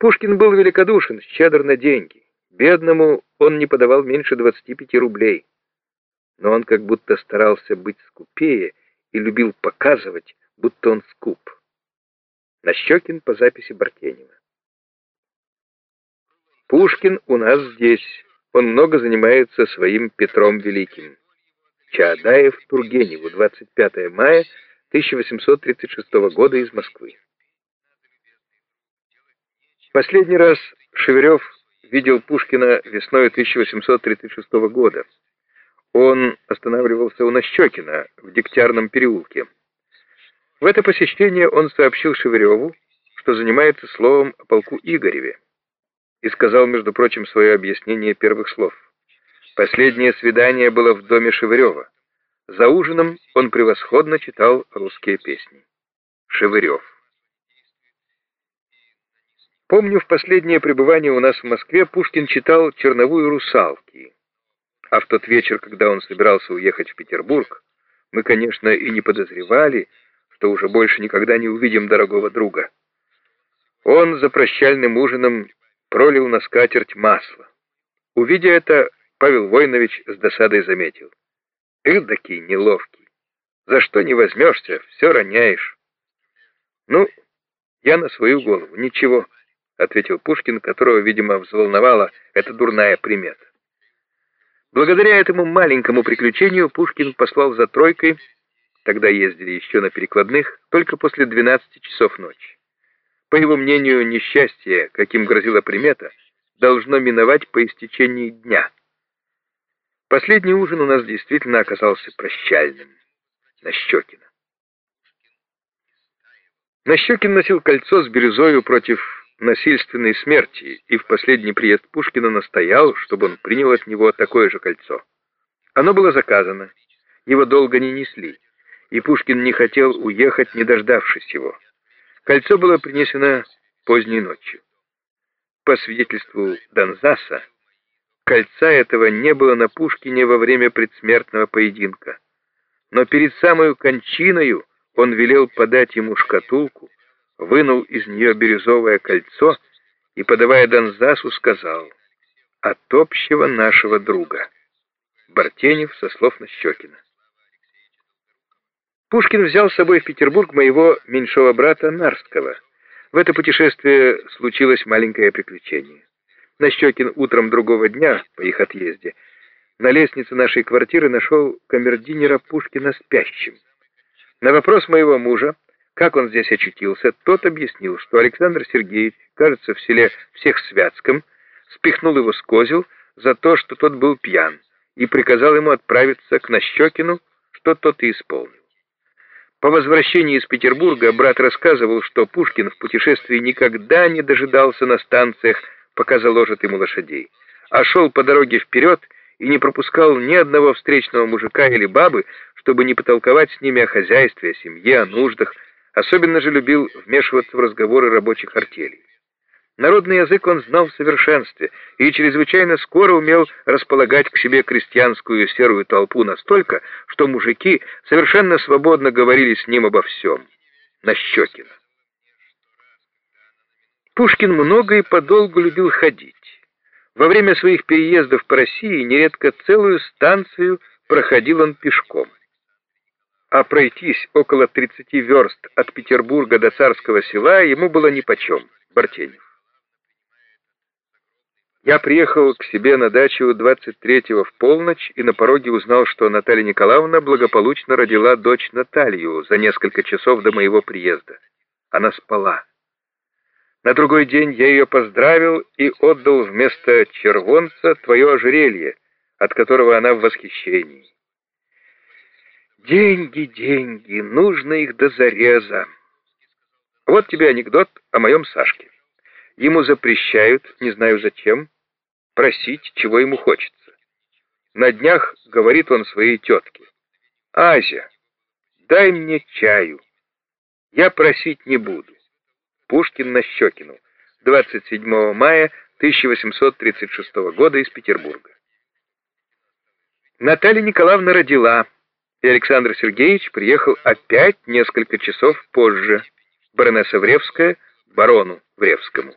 Пушкин был великодушен, щедр на деньги. Бедному он не подавал меньше 25 рублей. Но он как будто старался быть скупее и любил показывать, будто он скуп. Нащекин по записи Бартенева. Пушкин у нас здесь. Он много занимается своим Петром Великим. Чаадаев Тургеневу, 25 мая 1836 года из Москвы. Последний раз Шеверев видел Пушкина весной 1836 года. Он останавливался у Нащекина в Дегтярном переулке. В это посещение он сообщил Шевереву, что занимается словом о полку Игореве, и сказал, между прочим, свое объяснение первых слов. Последнее свидание было в доме Шевырева. За ужином он превосходно читал русские песни. Шевырев. Помню, в последнее пребывание у нас в Москве Пушкин читал «Черновую русалки». А в тот вечер, когда он собирался уехать в Петербург, мы, конечно, и не подозревали, что уже больше никогда не увидим дорогого друга. Он за прощальным ужином пролил на скатерть масло. Увидя это, Павел Войнович с досадой заметил. Эдакий неловкий. За что не возьмешься, все роняешь. Ну, я на свою голову, ничего ответил Пушкин, которого, видимо, взволновала эта дурная примета. Благодаря этому маленькому приключению Пушкин послал за тройкой, тогда ездили еще на перекладных, только после 12 часов ночи. По его мнению, несчастье, каким грозила примета, должно миновать по истечении дня. Последний ужин у нас действительно оказался прощальным. Нащекина. Нащекин носил кольцо с бирюзою против насильственной смерти и в последний приезд Пушкина настоял, чтобы он принял от него такое же кольцо. Оно было заказано, его долго не несли, и Пушкин не хотел уехать, не дождавшись его. Кольцо было принесено поздней ночью. По свидетельству Донзаса, кольца этого не было на Пушкине во время предсмертного поединка. Но перед самой кончиною он велел подать ему шкатулку, вынул из нее бирюзовое кольцо и, подавая Донзасу, сказал «От общего нашего друга». Бартенев со слов Нащекина. Пушкин взял с собой в Петербург моего меньшого брата Нарского. В это путешествие случилось маленькое приключение. Нащекин утром другого дня, по их отъезде, на лестнице нашей квартиры нашел камердинера Пушкина спящим. На вопрос моего мужа, как он здесь очутился, тот объяснил, что Александр Сергеевич, кажется, в селе всех Святском, спихнул его с козел за то, что тот был пьян, и приказал ему отправиться к Нащекину, что тот и исполнил. По возвращении из Петербурга брат рассказывал, что Пушкин в путешествии никогда не дожидался на станциях, пока заложат ему лошадей, а шел по дороге вперед и не пропускал ни одного встречного мужика или бабы, чтобы не потолковать с ними о хозяйстве, о семье, о нуждах, Особенно же любил вмешиваться в разговоры рабочих артелей. Народный язык он знал в совершенстве и чрезвычайно скоро умел располагать к себе крестьянскую серую толпу настолько, что мужики совершенно свободно говорили с ним обо всем. Нащекина. Пушкин много и подолгу любил ходить. Во время своих переездов по России нередко целую станцию проходил он пешком а пройтись около 30 верст от Петербурга до Царского села ему было нипочем, Бартенев. Я приехал к себе на дачу 23-го в полночь и на пороге узнал, что Наталья Николаевна благополучно родила дочь Наталью за несколько часов до моего приезда. Она спала. На другой день я ее поздравил и отдал вместо червонца твое ожерелье, от которого она в восхищении. Деньги, деньги, нужно их до зареза. Вот тебе анекдот о моем Сашке. Ему запрещают, не знаю зачем, просить, чего ему хочется. На днях говорит он своей тетке. «Азя, дай мне чаю. Я просить не буду». Пушкин на Щекину. 27 мая 1836 года из Петербурга. Наталья Николаевна родила и Александр Сергеевич приехал опять несколько часов позже, баронесса Вревская, барону Вревскому.